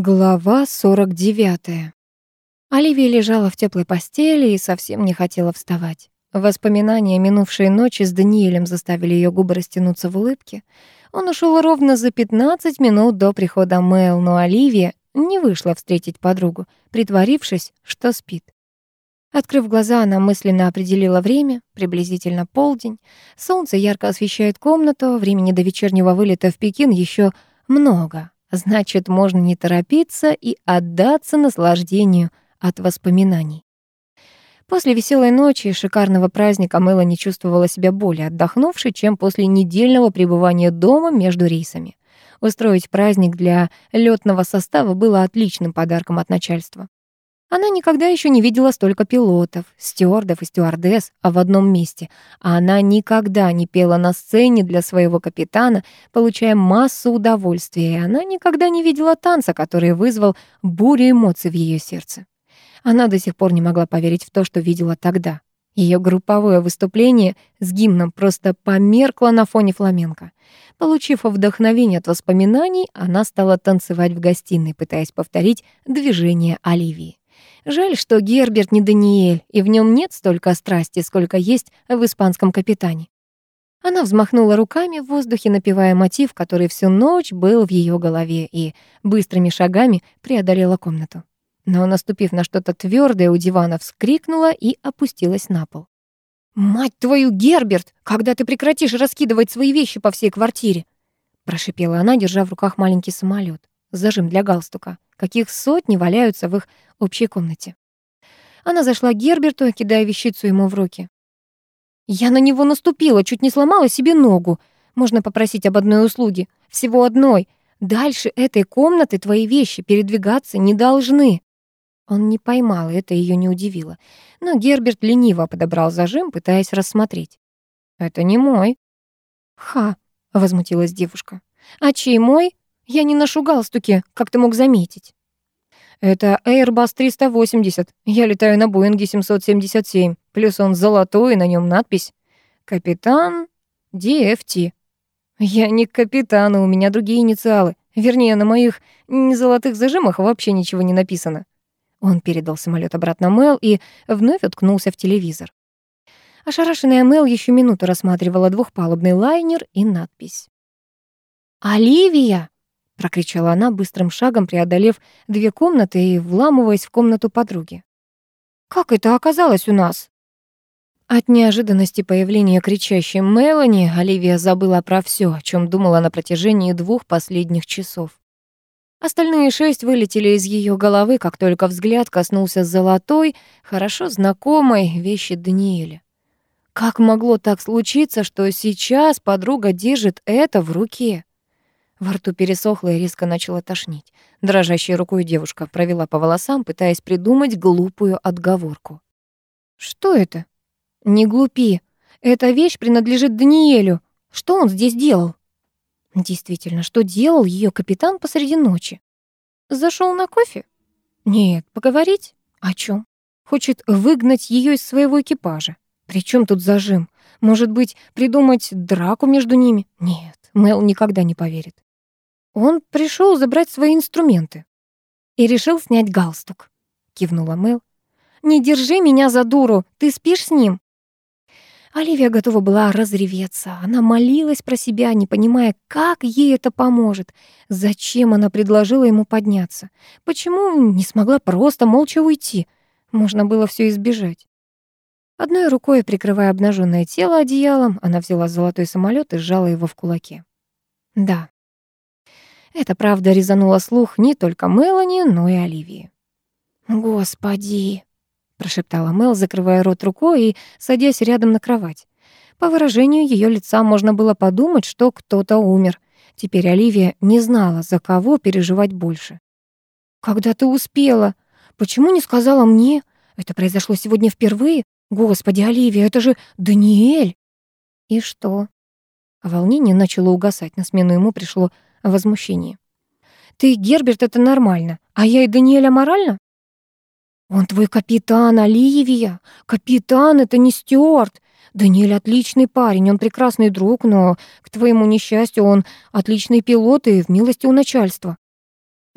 Глава 49. Оливия лежала в теплой постели и совсем не хотела вставать. Воспоминания минувшей ночи с Даниэлем заставили ее губы растянуться в улыбке. Он ушел ровно за 15 минут до прихода Мэл, но Оливия не вышла встретить подругу, притворившись, что спит. Открыв глаза, она мысленно определила время, приблизительно полдень. Солнце ярко освещает комнату, времени до вечернего вылета в Пекин еще много. Значит, можно не торопиться и отдаться наслаждению от воспоминаний. После веселой ночи и шикарного праздника Мелани чувствовала себя более отдохнувшей, чем после недельного пребывания дома между рейсами. Устроить праздник для летного состава было отличным подарком от начальства. Она никогда еще не видела столько пилотов, стюардов и стюардесс в одном месте, а она никогда не пела на сцене для своего капитана, получая массу удовольствия, и она никогда не видела танца, который вызвал бурю эмоций в ее сердце. Она до сих пор не могла поверить в то, что видела тогда. Ее групповое выступление с гимном просто померкло на фоне фламенко. Получив вдохновение от воспоминаний, она стала танцевать в гостиной, пытаясь повторить движение Оливии. Жаль, что Герберт не Даниэль, и в нем нет столько страсти, сколько есть в испанском капитане. Она взмахнула руками в воздухе, напевая мотив, который всю ночь был в ее голове, и быстрыми шагами преодолела комнату. Но, наступив на что-то твердое, у дивана вскрикнула и опустилась на пол. «Мать твою, Герберт! Когда ты прекратишь раскидывать свои вещи по всей квартире?» Прошипела она, держа в руках маленький самолет, зажим для галстука каких сотни валяются в их общей комнате. Она зашла к Герберту, кидая вещицу ему в руки. «Я на него наступила, чуть не сломала себе ногу. Можно попросить об одной услуге. Всего одной. Дальше этой комнаты твои вещи передвигаться не должны». Он не поймал, и это ее не удивило. Но Герберт лениво подобрал зажим, пытаясь рассмотреть. «Это не мой». «Ха», — возмутилась девушка. «А чей мой?» Я не ношу галстуки, как ты мог заметить. Это Airbus 380. Я летаю на Боинге 777. Плюс он золотой, на нем надпись «Капитан DFT». Я не капитан, у меня другие инициалы. Вернее, на моих золотых зажимах вообще ничего не написано. Он передал самолет обратно Мэл и вновь уткнулся в телевизор. Ошарашенная Мэл еще минуту рассматривала двухпалубный лайнер и надпись. «Оливия!» Прокричала она, быстрым шагом преодолев две комнаты и вламываясь в комнату подруги. «Как это оказалось у нас?» От неожиданности появления кричащей Мелани Оливия забыла про все, о чем думала на протяжении двух последних часов. Остальные шесть вылетели из ее головы, как только взгляд коснулся золотой, хорошо знакомой вещи Даниэля. Как могло так случиться, что сейчас подруга держит это в руке? Во рту пересохло и резко начала тошнить. Дрожащей рукой девушка провела по волосам, пытаясь придумать глупую отговорку. «Что это?» «Не глупи. Эта вещь принадлежит Даниэлю. Что он здесь делал?» Действительно, что делал ее капитан посреди ночи? Зашел на кофе? Нет, поговорить? О чем? Хочет выгнать ее из своего экипажа. Причем тут зажим? Может быть, придумать драку между ними? Нет, Мэл никогда не поверит. Он пришел забрать свои инструменты и решил снять галстук, кивнула Мэл. Не держи меня за дуру, ты спишь с ним? Оливия готова была разреветься. Она молилась про себя, не понимая, как ей это поможет. Зачем она предложила ему подняться? Почему не смогла просто молча уйти? Можно было все избежать. Одной рукой, прикрывая обнаженное тело одеялом, она взяла золотой самолет и сжала его в кулаке. Да, это правда резануло слух не только Мелани, но и Оливии. «Господи!» — прошептала Мел, закрывая рот рукой и садясь рядом на кровать. По выражению ее лица можно было подумать, что кто-то умер. Теперь Оливия не знала, за кого переживать больше. «Когда ты успела? Почему не сказала мне? Это произошло сегодня впервые? Господи, Оливия, это же Даниэль!» «И что?» Волнение начало угасать, на смену ему пришло возмущение. «Ты, Герберт, это нормально, а я и Даниэля морально?» «Он твой капитан, Оливия. Капитан — это не Стюарт. Даниэль отличный парень, он прекрасный друг, но, к твоему несчастью, он отличный пилот и в милости у начальства».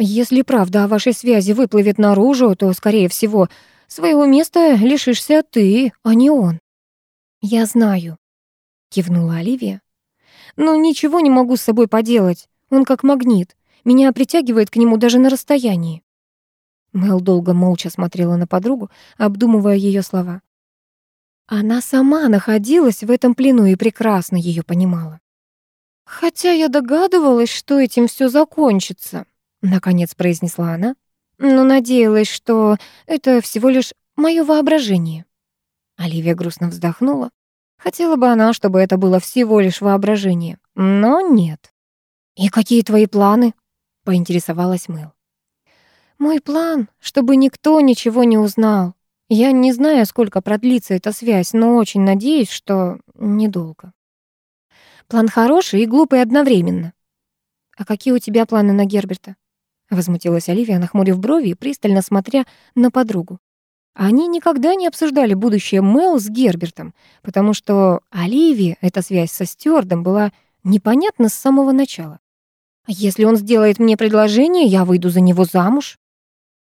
Если правда о вашей связи выплывет наружу, то, скорее всего, своего места лишишься ты, а не он. Я знаю, кивнула Оливия. Но ничего не могу с собой поделать. Он как магнит. Меня притягивает к нему даже на расстоянии. Мэл долго молча смотрела на подругу, обдумывая ее слова. Она сама находилась в этом плену и прекрасно ее понимала. «Хотя я догадывалась, что этим все закончится», — наконец произнесла она, «но надеялась, что это всего лишь мое воображение». Оливия грустно вздохнула. Хотела бы она, чтобы это было всего лишь воображение, но нет. «И какие твои планы?» — поинтересовалась Мэл. «Мой план, чтобы никто ничего не узнал. Я не знаю, сколько продлится эта связь, но очень надеюсь, что недолго». «План хороший и глупый одновременно». «А какие у тебя планы на Герберта?» Возмутилась Оливия, нахмурив брови и пристально смотря на подругу. Они никогда не обсуждали будущее Мэл с Гербертом, потому что Оливии эта связь со Стюардом была непонятна с самого начала. «Если он сделает мне предложение, я выйду за него замуж».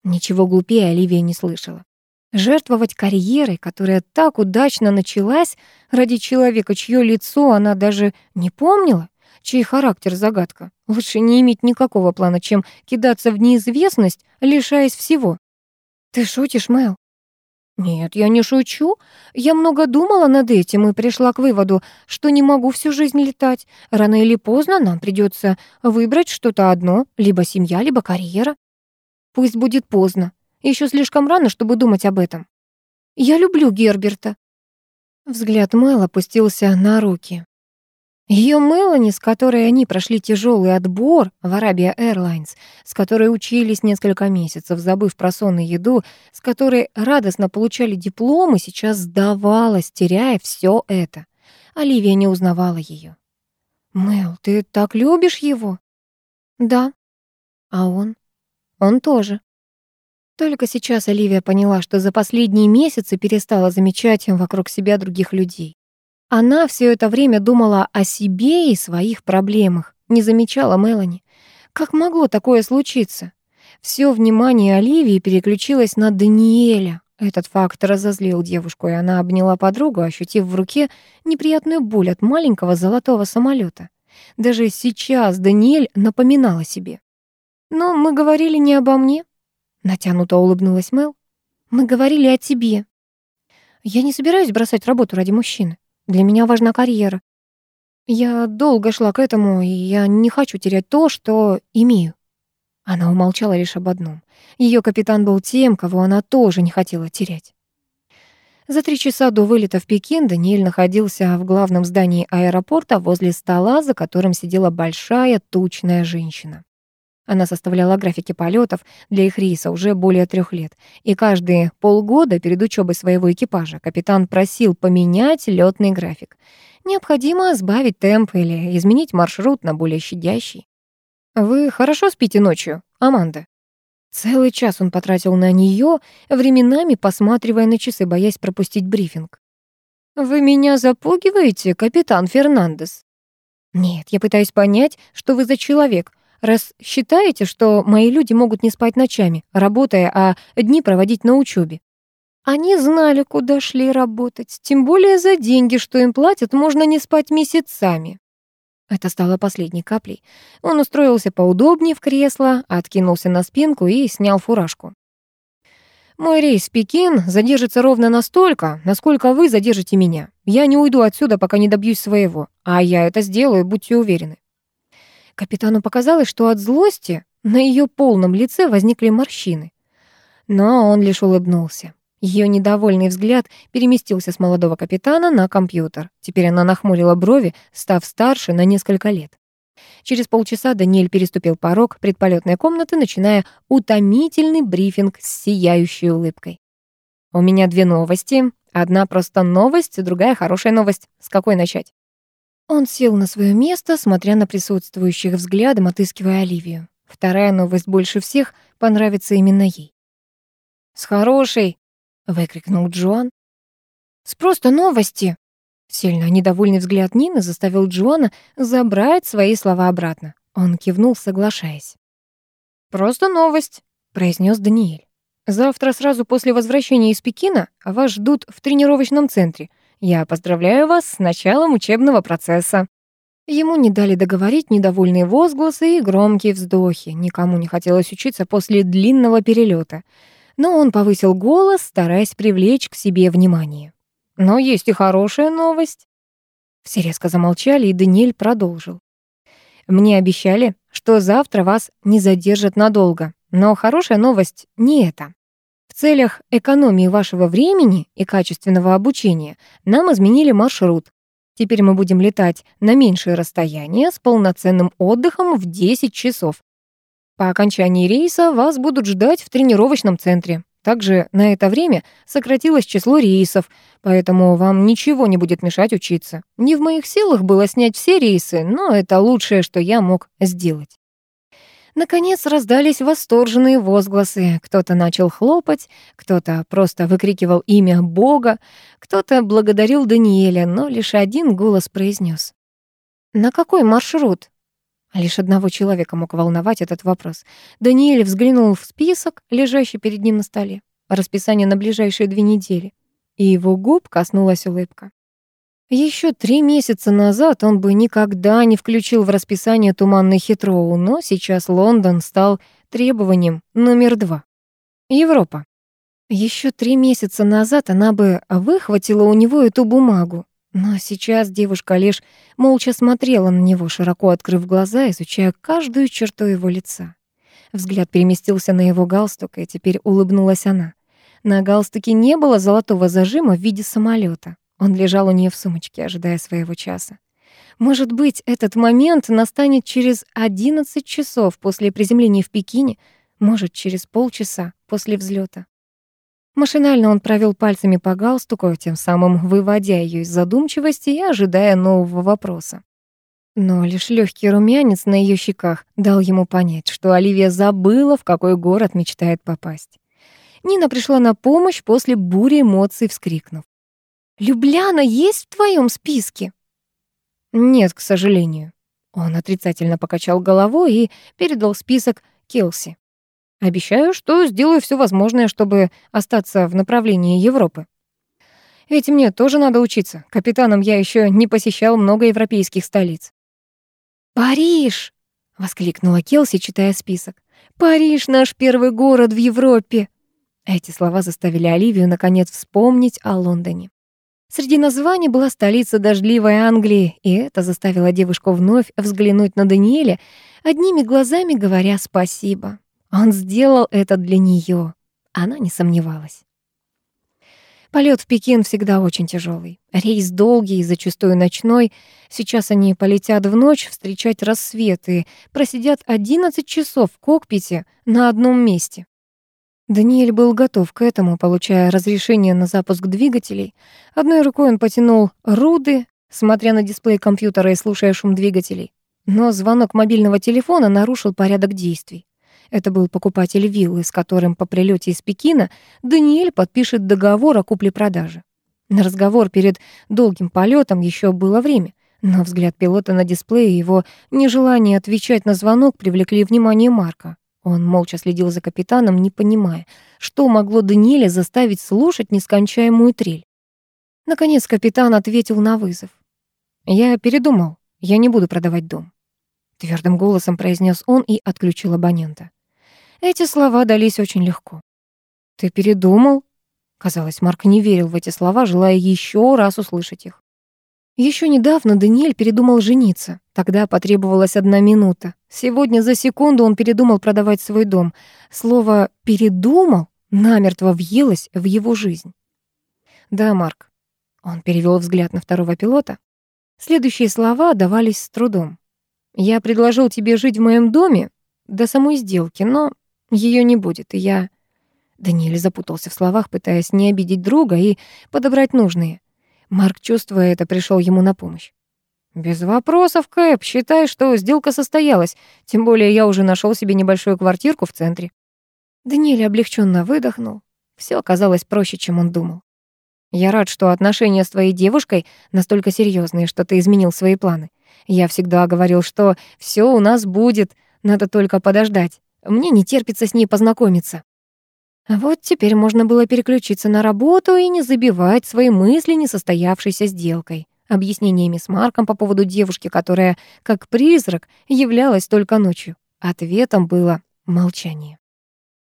Ничего глупее Оливия не слышала. Жертвовать карьерой, которая так удачно началась, ради человека, чье лицо она даже не помнила, чей характер загадка. Лучше не иметь никакого плана, чем кидаться в неизвестность, лишаясь всего. «Ты шутишь, Мэл?» «Нет, я не шучу. Я много думала над этим и пришла к выводу, что не могу всю жизнь летать. Рано или поздно нам придется выбрать что-то одно, либо семья, либо карьера. Пусть будет поздно. Еще слишком рано, чтобы думать об этом. Я люблю Герберта». Взгляд Мэл опустился на руки. Ее Мелани, с которой они прошли тяжелый отбор в Arabia Airlines, с которой учились несколько месяцев, забыв про сон и еду, с которой радостно получали дипломы, сейчас сдавалась, теряя все это. Оливия не узнавала ее. «Мэл, ты так любишь его?» «Да». «А он?» «Он тоже». Только сейчас Оливия поняла, что за последние месяцы перестала замечать вокруг себя других людей. Она все это время думала о себе и своих проблемах, не замечала Мелани. Как могло такое случиться? Все внимание Оливии переключилось на Даниэля. Этот факт разозлил девушку, и она обняла подругу, ощутив в руке неприятную боль от маленького золотого самолета. Даже сейчас Даниэль напоминал о себе. «Но мы говорили не обо мне», — натянуто улыбнулась Мел. «Мы говорили о тебе». «Я не собираюсь бросать работу ради мужчины. Для меня важна карьера. Я долго шла к этому, и я не хочу терять то, что имею. Она умолчала лишь об одном. Ее капитан был тем, кого она тоже не хотела терять. За три часа до вылета в Пекин Даниэль находился в главном здании аэропорта возле стола, за которым сидела большая тучная женщина. Она составляла графики полетов для их рейса уже более трех лет, и каждые полгода перед учебой своего экипажа капитан просил поменять летный график. Необходимо сбавить темп или изменить маршрут на более щадящий. «Вы хорошо спите ночью, Аманда?» Целый час он потратил на нее, временами посматривая на часы, боясь пропустить брифинг. «Вы меня запугиваете, капитан Фернандес?» «Нет, я пытаюсь понять, что вы за человек, раз считаете, что мои люди могут не спать ночами, работая, а дни проводить на учебе. Они знали, куда шли работать, тем более за деньги, что им платят, можно не спать месяцами. Это стало последней каплей. Он устроился поудобнее в кресло, откинулся на спинку и снял фуражку. «Мой рейс в Пекин задержится ровно настолько, насколько вы задержите меня. Я не уйду отсюда, пока не добьюсь своего. А я это сделаю, будьте уверены. Капитану показалось, что от злости на ее полном лице возникли морщины. Но он лишь улыбнулся. Ее недовольный взгляд переместился с молодого капитана на компьютер. Теперь она нахмурила брови, став старше на несколько лет. Через полчаса Даниэль переступил порог предполетной комнаты, начиная утомительный брифинг с сияющей улыбкой. «У меня две новости. Одна просто новость, другая хорошая новость. С какой начать?» Он сел на свое место, смотря на присутствующих взглядом, отыскивая Оливию. Вторая новость больше всех понравится именно ей. «С хорошей!» — выкрикнул Джоан. «С просто новости!» Сильно недовольный взгляд Нины заставил Джоана забрать свои слова обратно. Он кивнул, соглашаясь. «Просто новость», — произнес Даниэль. «Завтра сразу после возвращения из Пекина вас ждут в тренировочном центре. Я поздравляю вас с началом учебного процесса». Ему не дали договорить недовольные возгласы и громкие вздохи. Никому не хотелось учиться после длинного перелета. Но он повысил голос, стараясь привлечь к себе внимание. Но есть и хорошая новость. Все резко замолчали, и Даниэль продолжил. Мне обещали, что завтра вас не задержат надолго. Но хорошая новость не это. В целях экономии вашего времени и качественного обучения нам изменили маршрут. Теперь мы будем летать на меньшее расстояние с полноценным отдыхом в 10 часов. По окончании рейса вас будут ждать в тренировочном центре. Также на это время сократилось число рейсов, поэтому вам ничего не будет мешать учиться. Не в моих силах было снять все рейсы, но это лучшее, что я мог сделать. Наконец раздались восторженные возгласы. Кто-то начал хлопать, кто-то просто выкрикивал имя Бога, кто-то благодарил Даниэля, но лишь один голос произнес: «На какой маршрут?» Лишь одного человека мог волновать этот вопрос. Даниэль взглянул в список, лежащий перед ним на столе. Расписание на ближайшие две недели. И его губ коснулась улыбка. Еще три месяца назад он бы никогда не включил в расписание туманный Хитроу, но сейчас Лондон стал требованием номер два. Европа. Еще три месяца назад она бы выхватила у него эту бумагу, но сейчас девушка лишь молча смотрела на него, широко открыв глаза, изучая каждую черту его лица. Взгляд переместился на его галстук, и теперь улыбнулась она. На галстуке не было золотого зажима в виде самолета. Он лежал у нее в сумочке, ожидая своего часа. Может быть, этот момент настанет через 11 часов после приземления в Пекине, может, через полчаса после взлета. Машинально он провел пальцами по галстуку, тем самым выводя ее из задумчивости и ожидая нового вопроса. Но лишь легкий румянец на ее щеках дал ему понять, что Оливия забыла, в какой город мечтает попасть. Нина пришла на помощь после бури эмоций, вскрикнув. «Любляна есть в твоем списке?» «Нет, к сожалению». Он отрицательно покачал головой и передал список Келси. «Обещаю, что сделаю все возможное, чтобы остаться в направлении Европы». Ведь мне тоже надо учиться. Капитаном я еще не посещал много европейских столиц. «Париж!» — воскликнула Келси, читая список. «Париж — наш первый город в Европе!» Эти слова заставили Оливию наконец вспомнить о Лондоне. Среди названий была столица дождливой Англии, и это заставило девушку вновь взглянуть на Даниэля, одними глазами говоря спасибо. Он сделал это для нее. Она не сомневалась. Полет в Пекин всегда очень тяжелый. Рейс долгий, зачастую ночной. Сейчас они полетят в ночь встречать рассвет и просидят 11 часов в кокпите на одном месте. Даниэль был готов к этому, получая разрешение на запуск двигателей. Одной рукой он потянул руды, смотря на дисплей компьютера и слушая шум двигателей. Но звонок мобильного телефона нарушил порядок действий. Это был покупатель виллы, с которым по прилете из Пекина Даниэль подпишет договор о купле-продаже. На разговор перед долгим полетом еще было время, но взгляд пилота на дисплее и его нежелание отвечать на звонок привлекли внимание Марка. Он молча следил за капитаном, не понимая, что могло Даниэля заставить слушать нескончаемую трель. Наконец капитан ответил на вызов. «Я передумал. Я не буду продавать дом». Твердым голосом произнес он и отключил абонента. Эти слова дались очень легко. «Ты передумал?» Казалось, Марк не верил в эти слова, желая еще раз услышать их. Еще недавно Даниэль передумал жениться. Тогда потребовалась одна минута. Сегодня за секунду он передумал продавать свой дом. Слово «передумал» намертво въелось в его жизнь. «Да, Марк». Он перевел взгляд на второго пилота. Следующие слова давались с трудом. «Я предложил тебе жить в моем доме до самой сделки, но ее не будет, и я...» Даниэль запутался в словах, пытаясь не обидеть друга и подобрать нужные. Марк, чувствуя это, пришел ему на помощь. «Без вопросов, Кэп. Считай, что сделка состоялась. Тем более я уже нашел себе небольшую квартирку в центре». Даниэль облегченно выдохнул. Все оказалось проще, чем он думал. «Я рад, что отношения с твоей девушкой настолько серьезные, что ты изменил свои планы. Я всегда говорил, что все у нас будет, надо только подождать. Мне не терпится с ней познакомиться. А вот теперь можно было переключиться на работу и не забивать свои мысли несостоявшейся сделкой, объяснениями с Марком по поводу девушки, которая, как призрак, являлась только ночью. Ответом было молчание.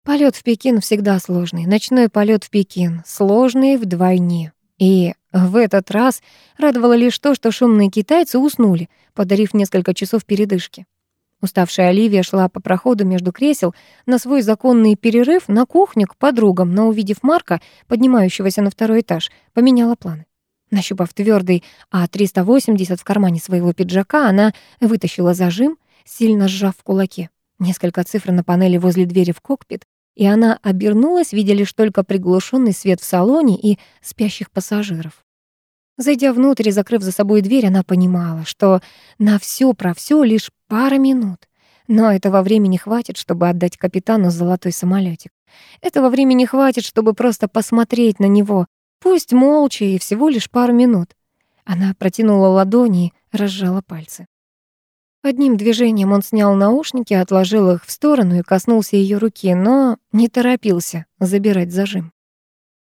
Полет в Пекин всегда сложный. Ночной полет в Пекин сложный вдвойне. И в этот раз радовало лишь то, что шумные китайцы уснули, подарив несколько часов передышки. Уставшая Оливия шла по проходу между кресел на свой законный перерыв на кухню к подругам, но, увидев Марка, поднимающегося на второй этаж, поменяла планы. Нащупав твердый А380 в кармане своего пиджака, она вытащила зажим, сильно сжав в кулаке. Несколько цифр на панели возле двери в кокпит, и она обернулась, видя лишь только приглушенный свет в салоне и спящих пассажиров. Зайдя внутрь и закрыв за собой дверь, она понимала, что на все про все лишь пара минут. Но этого времени хватит, чтобы отдать капитану золотой самолетик. Этого времени хватит, чтобы просто посмотреть на него, пусть молча и всего лишь пару минут. Она протянула ладони и разжала пальцы. Одним движением он снял наушники, отложил их в сторону и коснулся ее руки, но не торопился забирать зажим.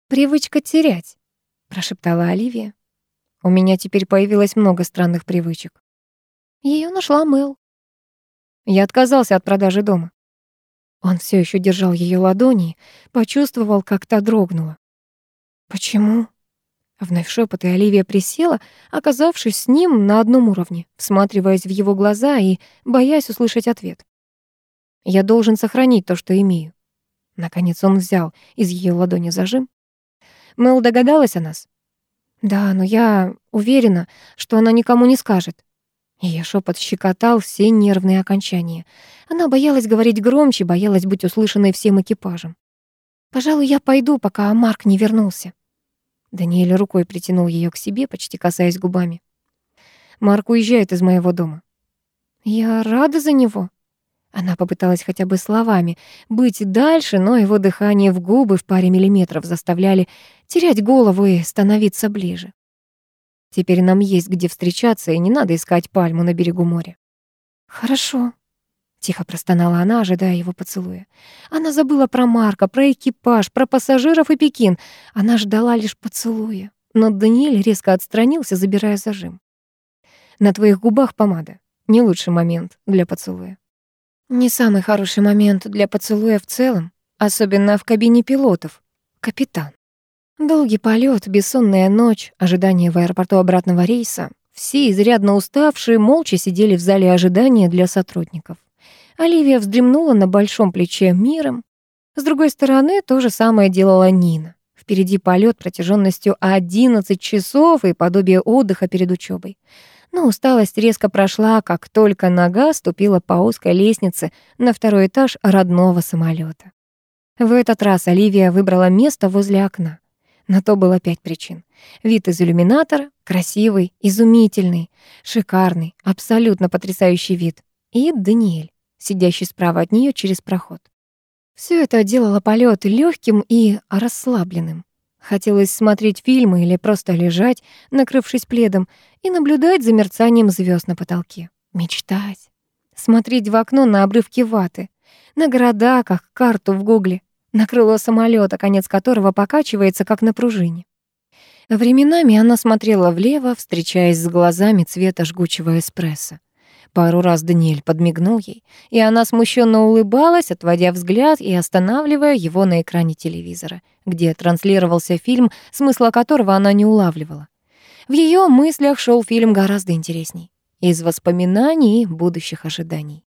«Привычка терять», — прошептала Оливия. «У меня теперь появилось много странных привычек». Ее нашла Мэл. Я отказался от продажи дома. Он все еще держал ее ладони, почувствовал, как та дрогнула. «Почему?» Вновь шепот, и Оливия присела, оказавшись с ним на одном уровне, всматриваясь в его глаза и боясь услышать ответ. «Я должен сохранить то, что имею». Наконец он взял из ее ладони зажим. Мэл догадалась о нас? Да, но я уверена, что она никому не скажет. Ее шепот щекотал все нервные окончания. Она боялась говорить громче, боялась быть услышанной всем экипажем. «Пожалуй, я пойду, пока Марк не вернулся». Даниэль рукой притянул ее к себе, почти касаясь губами. «Марк уезжает из моего дома». «Я рада за него». Она попыталась хотя бы словами быть дальше, но его дыхание в губы в паре миллиметров заставляли терять голову и становиться ближе. Теперь нам есть где встречаться, и не надо искать пальму на берегу моря. Хорошо, Тихо простонала она, ожидая его поцелуя. Она забыла про Марка, про экипаж, про пассажиров и Пекин. Она ждала лишь поцелуя. Но Даниэль резко отстранился, забирая зажим. «На твоих губах помада. Не лучший момент для поцелуя». «Не самый хороший момент для поцелуя в целом, особенно в кабине пилотов. Капитан». Долгий полет, бессонная ночь, ожидание в аэропорту обратного рейса. Все, изрядно уставшие, молча сидели в зале ожидания для сотрудников. Оливия вздремнула на большом плече миром. С другой стороны, то же самое делала Нина. Впереди полет протяженностью 11 часов и подобие отдыха перед учебой. Но усталость резко прошла, как только нога ступила по узкой лестнице на второй этаж родного самолета. В этот раз Оливия выбрала место возле окна. На то было пять причин. Вид из иллюминатора — красивый, изумительный, шикарный, абсолютно потрясающий вид. И Даниэль сидящий справа от нее через проход. Все это делало полет легким и расслабленным. Хотелось смотреть фильмы или просто лежать, накрывшись пледом, и наблюдать за мерцанием звезд на потолке. Мечтать. Смотреть в окно на обрывки ваты, на города, как карту в гугле, на крыло самолета, конец которого покачивается, как на пружине. Временами она смотрела влево, встречаясь с глазами цвета жгучего эспрессо. Пару раз Даниэль подмигнул ей, и она смущенно улыбалась, отводя взгляд и останавливая его на экране телевизора, где транслировался фильм, смысла которого она не улавливала. В ее мыслях шел фильм гораздо интересней, из воспоминаний и будущих ожиданий.